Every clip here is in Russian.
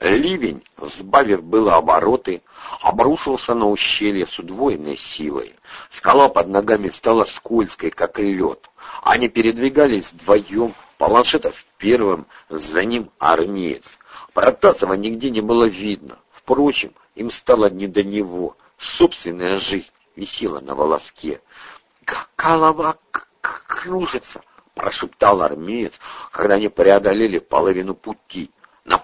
Ливень, сбавив было обороты, обрушился на ущелье с удвоенной силой. Скала под ногами стала скользкой, как лед. Они передвигались вдвоем, Паланшетов первым, за ним армеец. Протасова нигде не было видно. Впрочем, им стало не до него. Собственная жизнь висела на волоске. «Голова кружится!» — прошептал армеец, когда они преодолели половину пути.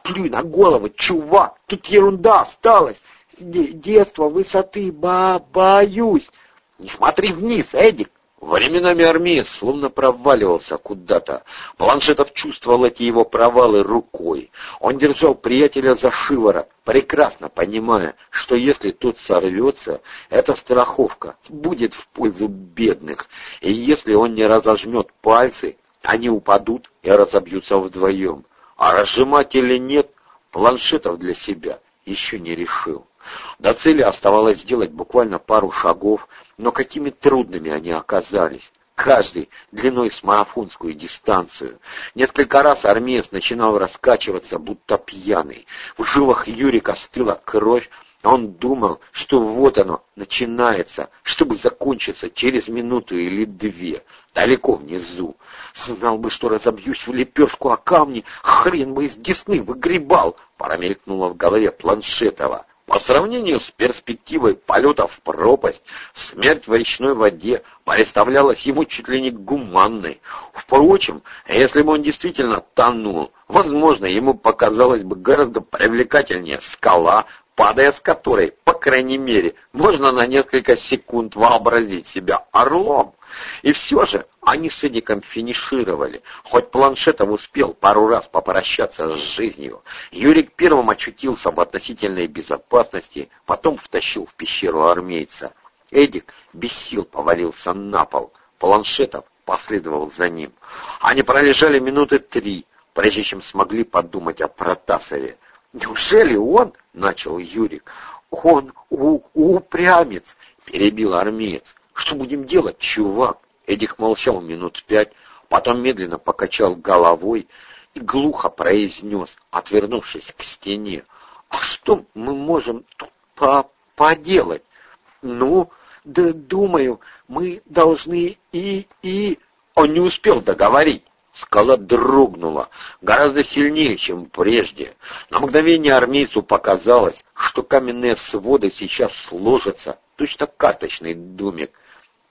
«Наплюй на голову, чувак! Тут ерунда осталась! Детство, высоты, ба боюсь!» «Не смотри вниз, Эдик!» Временами армеец словно проваливался куда-то. Планшетов чувствовал эти его провалы рукой. Он держал приятеля за шиворот, прекрасно понимая, что если тот сорвется, эта страховка будет в пользу бедных. И если он не разожмет пальцы, они упадут и разобьются вдвоем. А разжимать или нет, Планшетов для себя еще не решил. До цели оставалось сделать буквально пару шагов, но какими трудными они оказались. Каждый длиной с марафонскую дистанцию. Несколько раз армеец начинал раскачиваться, будто пьяный. В жилах Юрика стыла кровь, он думал, что вот оно, начинается, чтобы закончиться через минуту или две, далеко внизу. Знал бы, что разобьюсь в лепешку о камни, хрен бы из десны выгребал, промелькнуло в голове Планшетова. По сравнению с перспективой полета в пропасть, смерть в речной воде представлялась ему чуть ли не гуманной. Впрочем, если бы он действительно тонул, возможно, ему показалось бы гораздо привлекательнее скала, падая с которой, по крайней мере, можно на несколько секунд вообразить себя орлом. И все же они с Эдиком финишировали, хоть Планшетов успел пару раз попрощаться с жизнью. Юрик первым очутился в относительной безопасности, потом втащил в пещеру армейца. Эдик без сил повалился на пол. Планшетов последовал за ним. Они пролежали минуты три, прежде чем смогли подумать о Протасове. «Неужели он?» — начал Юрик. «Он у упрямец!» — перебил армеец. «Что будем делать, чувак?» Эдик молчал минут пять, потом медленно покачал головой и глухо произнес, отвернувшись к стене. «А что мы можем тут по поделать?» «Ну, да думаю, мы должны и... и...» Он не успел договорить. Скала дрогнула, гораздо сильнее, чем прежде. На мгновение армейцу показалось, что каменные своды сейчас сложатся, точно карточный домик.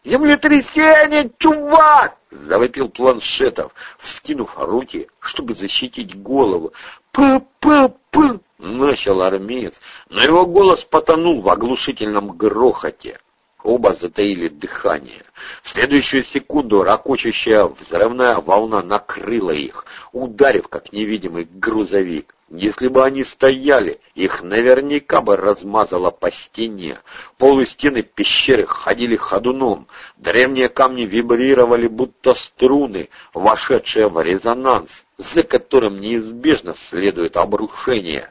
«Землетрясение, чувак!» — завопил планшетов, вскинув руки, чтобы защитить голову. «П-п-п!» — начал армеец, но его голос потонул в оглушительном грохоте. Оба затаили дыхание. В следующую секунду ракочущая взрывная волна накрыла их, ударив как невидимый грузовик. Если бы они стояли, их наверняка бы размазало по стене. Полы стены пещеры ходили ходуном, древние камни вибрировали, будто струны, вошедшие в резонанс, за которым неизбежно следует обрушение.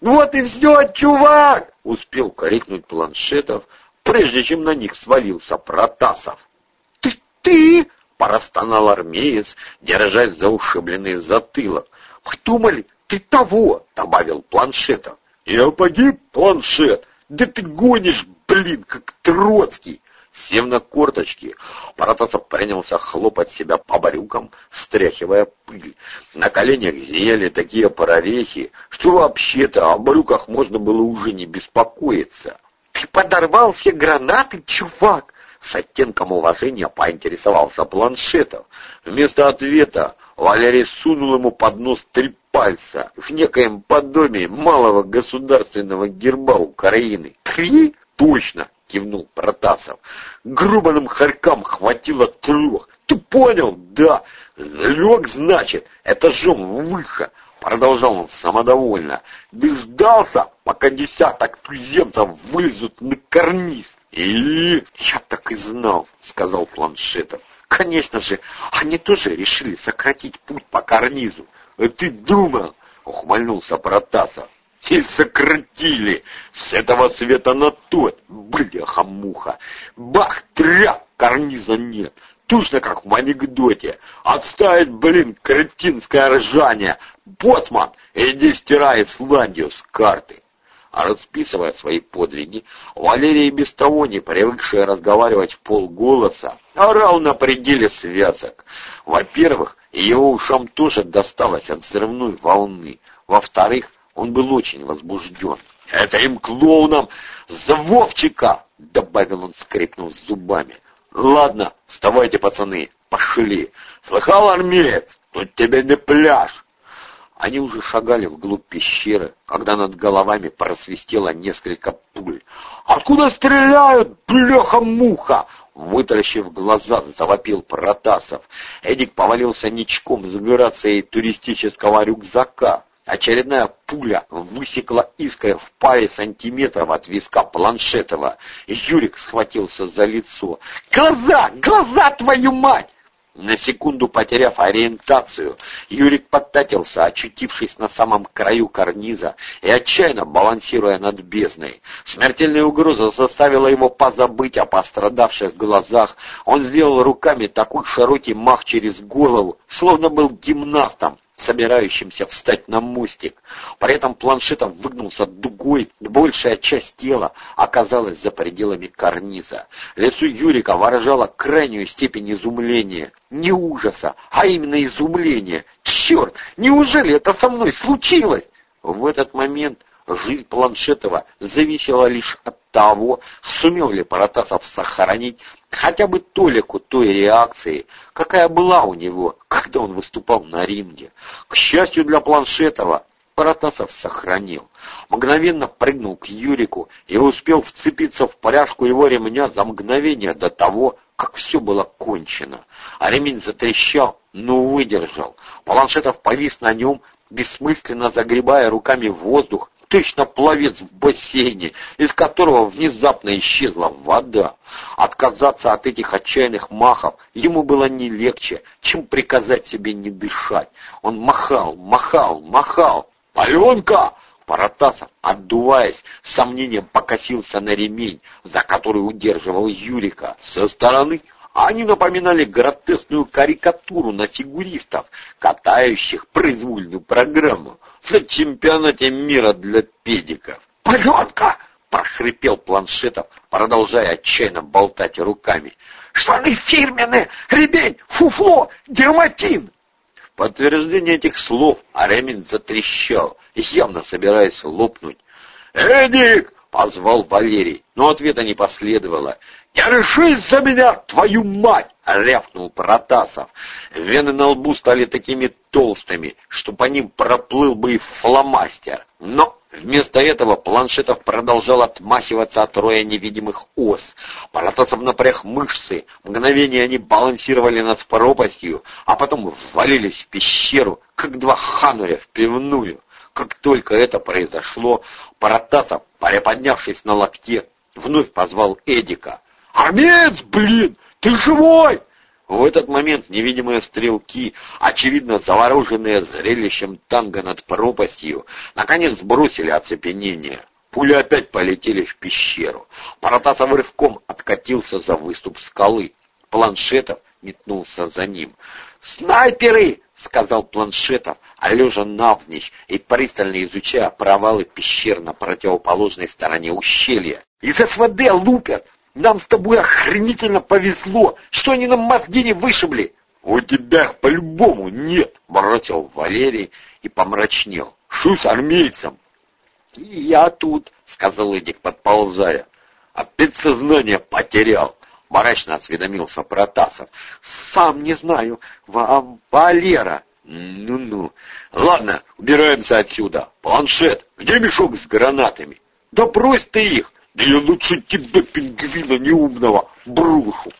«Вот и все, чувак!» — успел крикнуть Планшетов, прежде чем на них свалился Протасов. «Ты... ты...» — простонал армеец, держась за ушибленный затылок. «Мы думали, ты того!» — добавил Планшетов. «Я погиб, Планшет! Да ты гонишь, блин, как Троцкий!» Сев на корточки, Паратасов принялся хлопать себя по брюкам, стряхивая пыль. На коленях зияли такие прорехи, что вообще-то о брюках можно было уже не беспокоиться. «Ты подорвал все гранаты, чувак!» С оттенком уважения поинтересовался планшетов. Вместо ответа Валерий сунул ему под нос три пальца в некоем подобии малого государственного герба Украины. «Три? Точно!» — кивнул Протасов. «Грубаным хорькам хватило трех. Ты понял? Да. Лег, значит, этажом выше. Продолжал он самодовольно. Дождался, пока десяток туземцев вылезут на карниз. И я так и знал, сказал Планшетов. Конечно же, они тоже решили сократить путь по карнизу. Ты думал, ухмыльнулся Протасов. И сократили с этого света на тот, бляха-муха. Бах, тряп, карниза нет. Точно как в анекдоте. Отставить, блин, кретинское ржание. Боцман, иди стирай Исландию с карты. А расписывая свои подвиги, Валерий без того, не привыкший разговаривать в полголоса, орал на пределе связок. Во-первых, его ушам тоже досталось от взрывной волны. Во-вторых, он был очень возбужден. «Это им клоунам за Вовчика!» — добавил он, скрипнув зубами. «Ладно, вставайте, пацаны, пошли. Слыхал, армеец? Тут тебе не пляж!» Они уже шагали вглубь пещеры, когда над головами просвистело несколько пуль. «Откуда стреляют, бляха-муха?» Вытаращив глаза, завопил Протасов. Эдик повалился ничком с грацией туристического рюкзака. Очередная пуля высекла искрой в паре сантиметров от виска Планшетова. Юрик схватился за лицо. «Глаза! Глаза, твою мать!» На секунду потеряв ориентацию, Юрик подтатился, очутившись на самом краю карниза и отчаянно балансируя над бездной. Смертельная угроза заставила его позабыть о пострадавших глазах. Он сделал руками такой широкий мах через голову, словно был гимнастом, собирающимся встать на мостик. При этом планшетом выгнулся дугой, большая часть тела оказалась за пределами карниза. Лицо Юрика выражало крайнюю степень изумления. Не ужаса, а именно изумления. Черт, неужели это со мной случилось? В этот момент жизнь Планшетова зависела лишь от того, сумел ли Паратасов сохранить хотя бы толику той реакции, какая была у него, когда он выступал на ринге. К счастью для Планшетова, Паратасов сохранил. Мгновенно прыгнул к Юрику и успел вцепиться в поряжку его ремня за мгновение до того, как все было кончено. А ремень затрещал, но выдержал. Планшетов повис на нем, бессмысленно загребая руками воздух, точно пловец в бассейне, из которого внезапно исчезла вода. Отказаться от этих отчаянных махов ему было не легче, чем приказать себе не дышать. Он махал, махал, махал. «Аленка!» Паратасов, отдуваясь, с сомнением покосился на ремень, за который удерживал Юрика. Со стороны они напоминали гротесную карикатуру на фигуристов, катающих произвольную программу на чемпионате мира для педиков. «Пленка!» — прохрипел Планшетов, продолжая отчаянно болтать руками. «Штаны фирменные! Ребень! Фуфло! Дерматин!» В подтверждение этих слов Аремин затрещал, явно собираясь лопнуть. «Эдик!» — позвал Валерий, но ответа не последовало. «Держись за меня, твою мать!» — рявкнул Протасов. Вены на лбу стали такими толстыми, что по ним проплыл бы и фломастер. Но вместо этого Планшетов продолжал отмахиваться от роя невидимых ос. Протасов напряг мышцы. Мгновение они балансировали над пропастью, а потом ввалились в пещеру, как два хануря в пивную. Как только это произошло, Протасов, приподнявшись на локте, вновь позвал Эдика. «Армеец, блин! Ты живой!» В этот момент невидимые стрелки, очевидно завороженные зрелищем танга над пропастью, наконец сбросили оцепенение. Пули опять полетели в пещеру. Паратасов рывком откатился за выступ скалы. Планшетов метнулся за ним. «Снайперы!» — сказал Планшетов, а лежа навзничь и пристально изучая провалы пещер на противоположной стороне ущелья. «Из СВД лупят! Нам с тобой охренительно повезло, что они нам мозги не вышибли!» «У тебя по-любому нет!» — бросил Валерий и помрачнел. «Шу с армейцем!» «Я тут!» — сказал Эдик, подползая. «Опять сознание потерял!» — мрачно осведомился Протасов. «Сам не знаю. Ва Валера!» «Ну-ну. Ладно, убираемся отсюда. Планшет, где мешок с гранатами?» «Да брось ты их! Да я лучше тебя, пингвина неумного, брошу!»